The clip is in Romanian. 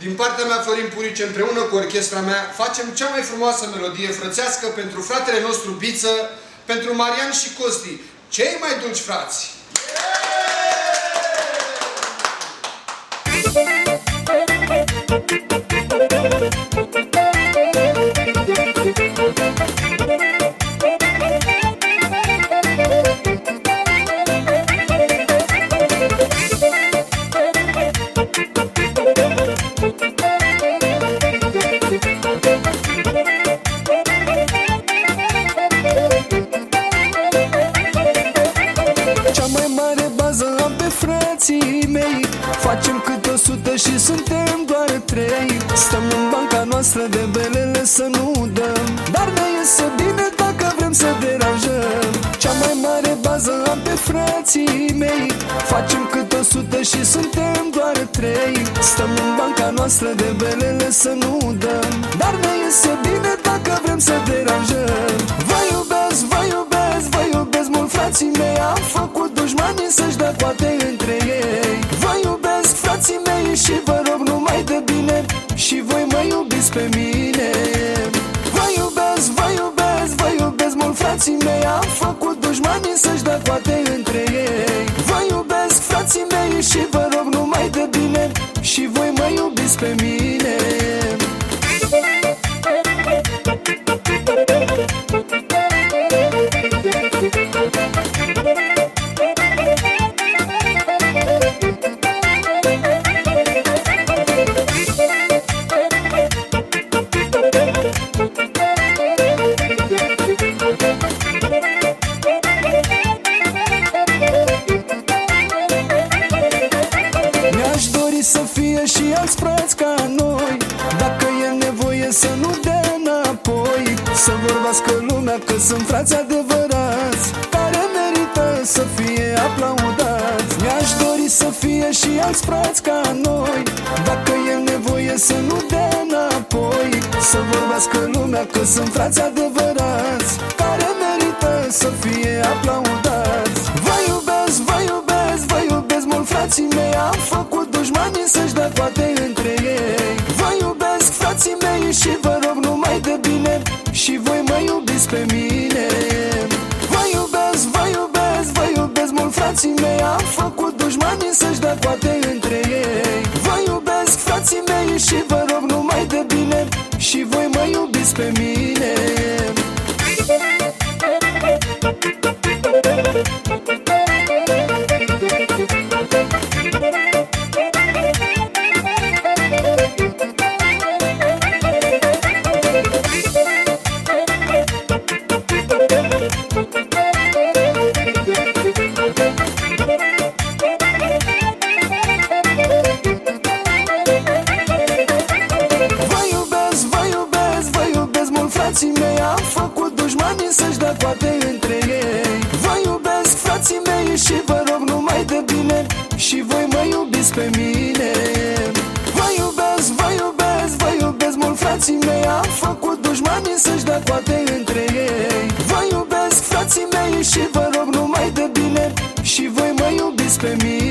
Din partea mea, Florin Purice, împreună cu orchestra mea, facem cea mai frumoasă melodie frățească pentru fratele nostru Biță, pentru Marian și Costi, cei mai dulci frați. Cea frații mei. Facem cât o sută și suntem doar trei. Stăm în banca noastră de belele să nu dăm. Dar ne iese bine dacă vrem să deranjăm. Cea mai mare bază am pe frații mei. Facem cât o sută și suntem doar trei. Stăm în banca noastră de belele să nu dăm. Dar ne iese bine dacă vrem să deranjăm. Vă iubesc, vă iubesc, vă iubesc mult frații mei. Am făcut dușmanii să-și dea poate mă iubiți pe mine. Vă iubesc, vă iubesc, vă iubesc mult frații mei. Am făcut dușmanii să-și dea poate între ei. Vă iubesc frații mei și vă rog numai de bine. Și voi mă iubiți pe mine și alți frați ca noi. Dacă e nevoie să nu dea înapoi Să vorbească lumea că sunt frați adevărați Care merită să fie aplaudați. Mi-aș dori să fie și alți frați ca noi. Dacă e nevoie să nu dea înapoi Să vorbească lumea că sunt frați adevărați Am făcut dușmanii să-și dea toate între ei. Vă iubesc frații mei și vă rog numai de bine. Și voi mă iubiți pe mine. Vă iubesc, vă iubesc, vă iubesc mult frații mei. Am făcut dușmanii să-și dea toate între ei. Vă iubesc frații mei și vă rog numai de bine. Și voi mă iubiți pe mine Am făcut dușmanii să-și dea toate între ei. Vă iubesc frații mei și vă rog numai de bine Și voi mă iubiți pe mine. Vă iubesc, vă iubesc, vă iubesc mult frații mei Am făcut dușmanii să-și dea toate între ei. Vă iubesc frații mei și vă rog numai de bine Și voi mă iubiți pe mine